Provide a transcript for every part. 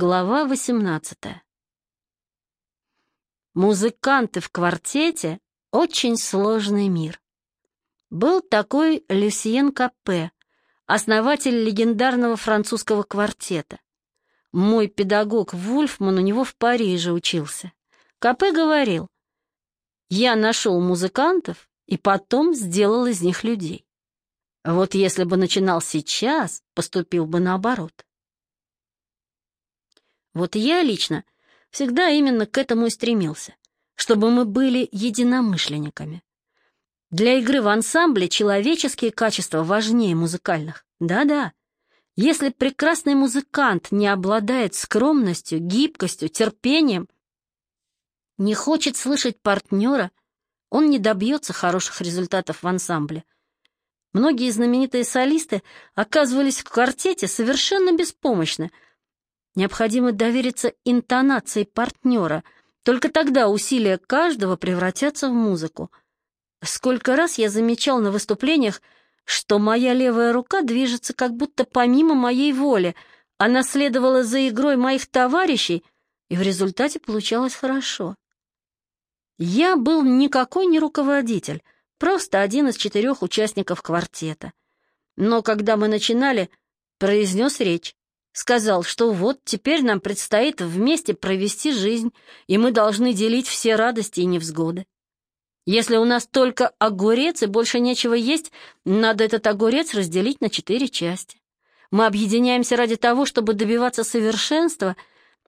Глава 18 Музыканты в квартете — очень сложный мир. Был такой Люсьен Капе, основатель легендарного французского квартета. Мой педагог Вульфман у него в Париже учился. Капе говорил, «Я нашел музыкантов и потом сделал из них людей. Вот если бы начинал сейчас, поступил бы наоборот». Вот я лично всегда именно к этому и стремился, чтобы мы были единомышленниками. Для игры в ансамбле человеческие качества важнее музыкальных. Да-да. Если прекрасный музыкант не обладает скромностью, гибкостью, терпением, не хочет слышать партнера, он не добьется хороших результатов в ансамбле. Многие знаменитые солисты оказывались в квартете совершенно беспомощны — Необходимо довериться интонации партнера. Только тогда усилия каждого превратятся в музыку. Сколько раз я замечал на выступлениях, что моя левая рука движется как будто помимо моей воли. Она следовала за игрой моих товарищей, и в результате получалось хорошо. Я был никакой не руководитель, просто один из четырех участников квартета. Но когда мы начинали, произнес речь. Сказал, что вот теперь нам предстоит вместе провести жизнь, и мы должны делить все радости и невзгоды. Если у нас только огурец и больше нечего есть, надо этот огурец разделить на четыре части. Мы объединяемся ради того, чтобы добиваться совершенства,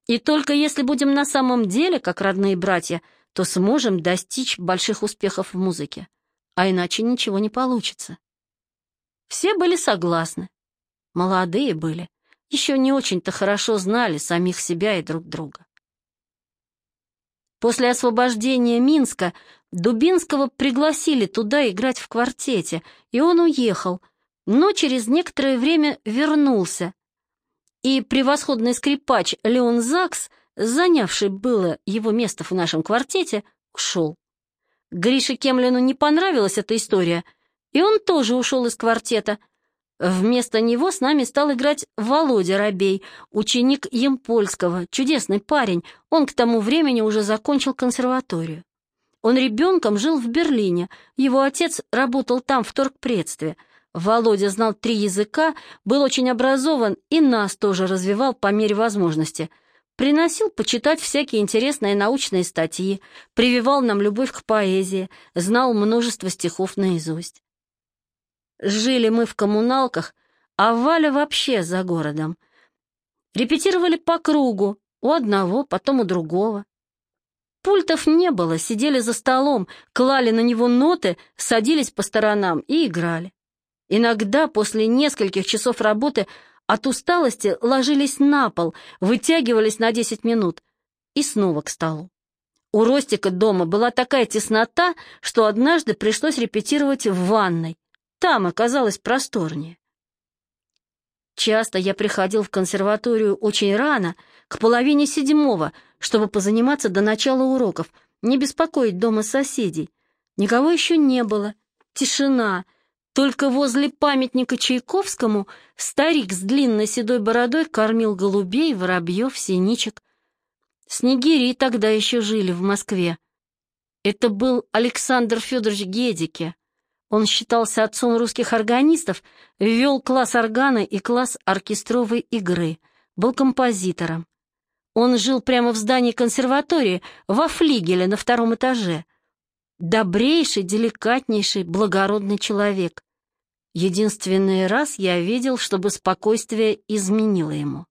и только если будем на самом деле, как родные братья, то сможем достичь больших успехов в музыке, а иначе ничего не получится. Все были согласны. Молодые были еще не очень-то хорошо знали самих себя и друг друга. После освобождения Минска Дубинского пригласили туда играть в квартете, и он уехал, но через некоторое время вернулся. И превосходный скрипач Леон Закс, занявший было его место в нашем квартете, ушел. Грише Кемлину не понравилась эта история, и он тоже ушел из квартета — Вместо него с нами стал играть Володя Робей, ученик Емпольского, чудесный парень. Он к тому времени уже закончил консерваторию. Он ребенком жил в Берлине, его отец работал там в торгпредстве. Володя знал три языка, был очень образован и нас тоже развивал по мере возможности. Приносил почитать всякие интересные научные статьи, прививал нам любовь к поэзии, знал множество стихов наизусть. Жили мы в коммуналках, а Валя вообще за городом. Репетировали по кругу, у одного, потом у другого. Пультов не было, сидели за столом, клали на него ноты, садились по сторонам и играли. Иногда после нескольких часов работы от усталости ложились на пол, вытягивались на 10 минут и снова к столу. У Ростика дома была такая теснота, что однажды пришлось репетировать в ванной. Там оказалось просторнее. Часто я приходил в консерваторию очень рано, к половине седьмого, чтобы позаниматься до начала уроков, не беспокоить дома соседей. Никого еще не было. Тишина. Только возле памятника Чайковскому старик с длинной седой бородой кормил голубей, воробьев, синичек. Снегири тогда еще жили в Москве. Это был Александр Федорович Гедике. Он считался отцом русских органистов, вел класс органа и класс оркестровой игры, был композитором. Он жил прямо в здании консерватории, во флигеле на втором этаже. Добрейший, деликатнейший, благородный человек. Единственный раз я видел, чтобы спокойствие изменило ему.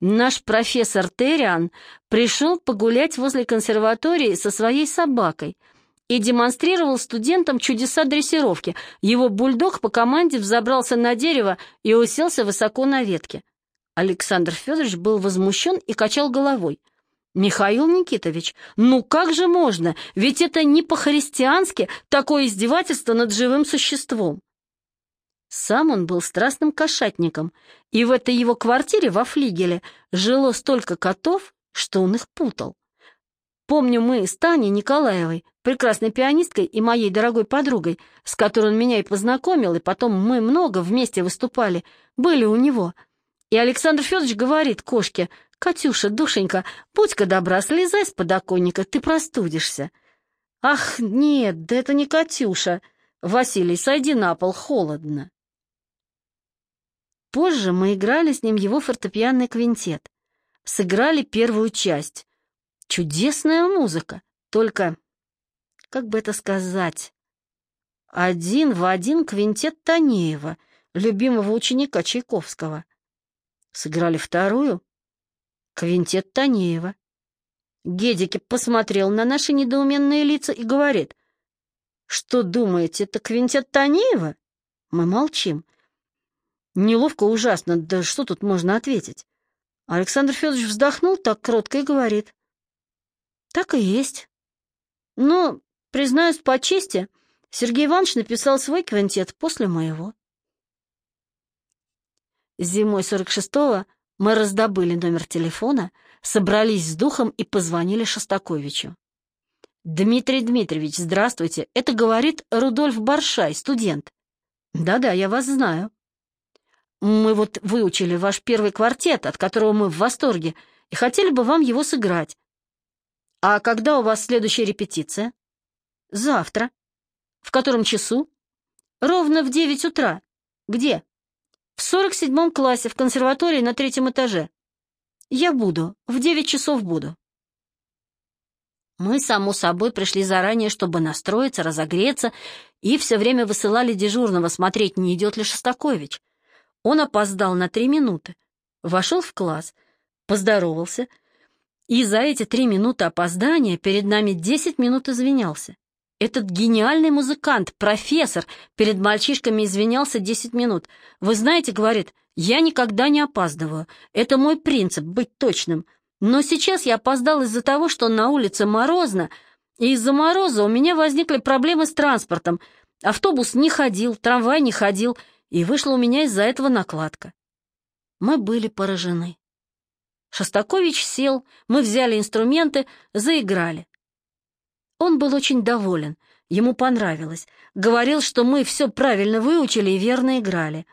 Наш профессор Терриан пришел погулять возле консерватории со своей собакой — и демонстрировал студентам чудеса дрессировки. Его бульдог по команде взобрался на дерево и уселся высоко на ветке. Александр Федорович был возмущен и качал головой. «Михаил Никитович, ну как же можно? Ведь это не по-христиански такое издевательство над живым существом». Сам он был страстным кошатником, и в этой его квартире во флигеле жило столько котов, что он их путал. Помню, мы с Таней Николаевой, прекрасной пианисткой и моей дорогой подругой, с которой он меня и познакомил, и потом мы много вместе выступали, были у него. И Александр Федорович говорит кошке, «Катюша, душенька, будь-ка добра, слезай с подоконника, ты простудишься». «Ах, нет, да это не Катюша. Василий, сойди на пол, холодно». Позже мы играли с ним его фортепианный квинтет. Сыграли первую часть. Чудесная музыка, только, как бы это сказать, один в один квинтет Танеева, любимого ученика Чайковского. Сыграли вторую. Квинтет Танеева. Гедики посмотрел на наши недоуменные лица и говорит, «Что думаете, это квинтет Танеева?» Мы молчим. Неловко ужасно, да что тут можно ответить? Александр Федорович вздохнул так кротко и говорит, «Так и есть. Но, признаюсь по чести, — Сергей Иванович написал свой квинтет после моего. Зимой 46-го мы раздобыли номер телефона, собрались с духом и позвонили Шостаковичу. «Дмитрий Дмитриевич, здравствуйте. Это говорит Рудольф Баршай, студент». «Да-да, я вас знаю». «Мы вот выучили ваш первый квартет, от которого мы в восторге, и хотели бы вам его сыграть». «А когда у вас следующая репетиция?» «Завтра». В котором часу? Ровно в девять утра. Где? В сорок седьмом классе в консерватории на третьем этаже. Я буду. В девять часов буду. Мы, само собой, пришли заранее, чтобы настроиться, разогреться, и все время высылали дежурного смотреть, не идет ли Шостакович. Он опоздал на три минуты, вошел в класс, поздоровался, и за эти три минуты опоздания перед нами десять минут извинялся. Этот гениальный музыкант, профессор, перед мальчишками извинялся десять минут. Вы знаете, говорит, я никогда не опаздываю. Это мой принцип — быть точным. Но сейчас я опоздал из-за того, что на улице морозно, и из-за мороза у меня возникли проблемы с транспортом. Автобус не ходил, трамвай не ходил, и вышла у меня из-за этого накладка. Мы были поражены. Шостакович сел, мы взяли инструменты, заиграли. Он был очень доволен, ему понравилось. Говорил, что мы все правильно выучили и верно играли.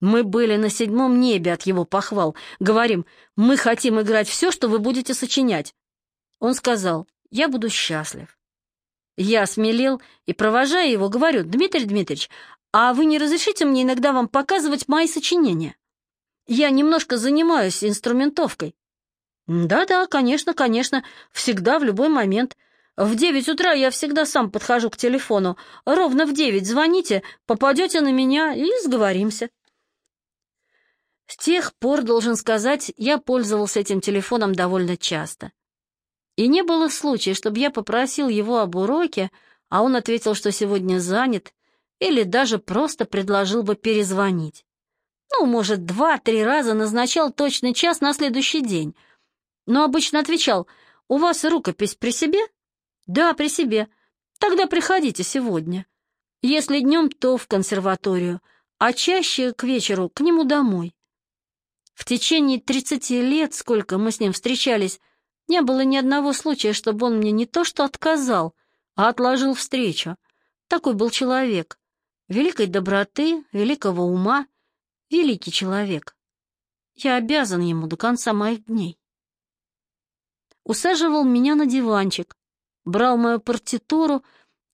Мы были на седьмом небе от его похвал. Говорим, мы хотим играть все, что вы будете сочинять. Он сказал, я буду счастлив. Я смелел и, провожая его, говорю, Дмитрий Дмитриевич, а вы не разрешите мне иногда вам показывать мои сочинения? Я немножко занимаюсь инструментовкой. Да-да, конечно, конечно, всегда, в любой момент. В девять утра я всегда сам подхожу к телефону. Ровно в девять звоните, попадете на меня и сговоримся. С тех пор, должен сказать, я пользовался этим телефоном довольно часто. И не было случая, чтобы я попросил его об уроке, а он ответил, что сегодня занят, или даже просто предложил бы перезвонить. Ну, может, два-три раза назначал точный час на следующий день. Но обычно отвечал, «У вас рукопись при себе?» «Да, при себе. Тогда приходите сегодня. Если днем, то в консерваторию, а чаще к вечеру к нему домой». В течение тридцати лет, сколько мы с ним встречались, не было ни одного случая, чтобы он мне не то что отказал, а отложил встречу. Такой был человек. Великой доброты, великого ума, великий человек. Я обязан ему до конца моих дней. Усаживал меня на диванчик, брал мою партитуру,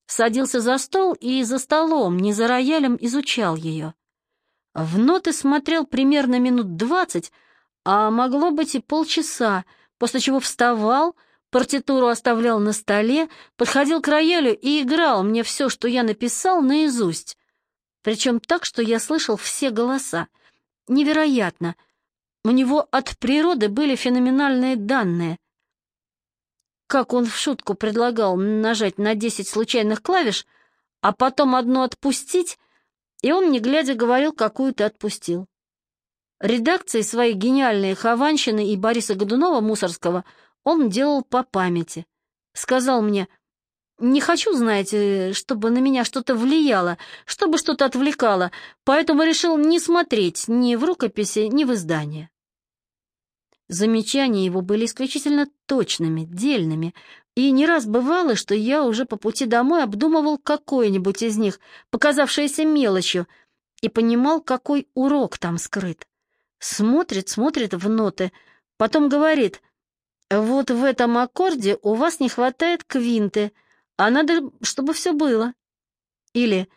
садился за стол и за столом, не за роялем, изучал ее. В ноты смотрел примерно минут двадцать, а могло быть и полчаса, после чего вставал, партитуру оставлял на столе, подходил к роялю и играл мне все, что я написал, наизусть. Причем так, что я слышал все голоса. Невероятно. У него от природы были феноменальные данные — как он в шутку предлагал нажать на десять случайных клавиш, а потом одну отпустить, и он, не глядя, говорил, какую ты отпустил. Редакции свои гениальные Хованщины и Бориса Годунова Мусорского он делал по памяти. Сказал мне, не хочу, знаете, чтобы на меня что-то влияло, чтобы что-то отвлекало, поэтому решил не смотреть ни в рукописи, ни в издание. Замечания его были исключительно точными, дельными, и не раз бывало, что я уже по пути домой обдумывал какое-нибудь из них, показавшееся мелочью, и понимал, какой урок там скрыт. Смотрит, смотрит в ноты, Потом говорит, вот в этом аккорде у вас не хватает квинты, а надо, чтобы все было. Или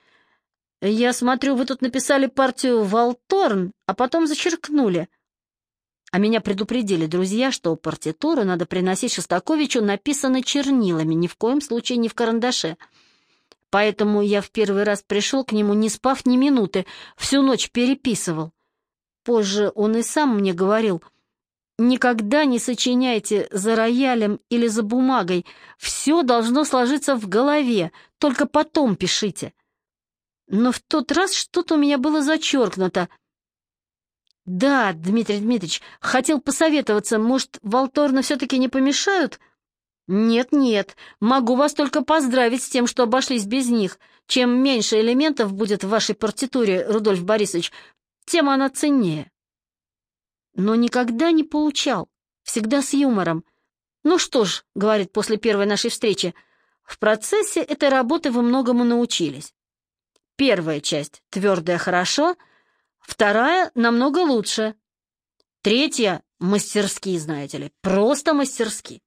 я смотрю, вы тут написали партию «Волторн», а потом зачеркнули. А меня предупредили друзья, что партитуру надо приносить Шостаковичу написано чернилами, ни в коем случае не в карандаше. Поэтому я в первый раз пришел к нему, не спав ни минуты, всю ночь переписывал. Позже он и сам мне говорил, «Никогда не сочиняйте за роялем или за бумагой, все должно сложиться в голове, только потом пишите». Но в тот раз что-то у меня было зачеркнуто. Да, Дмитрий Дмитриевич, хотел посоветоваться, может, Волторны все-таки не помешают? Нет-нет, могу вас только поздравить с тем, что обошлись без них. Чем меньше элементов будет в вашей партитуре, Рудольф Борисович, тем она ценнее. Но никогда не получал, всегда с юмором. Ну что ж, говорит после первой нашей встречи, в процессе этой работы вы многому научились. Первая часть — твердая хорошо, вторая — намного лучше. Третья — мастерски, знаете ли, просто мастерски.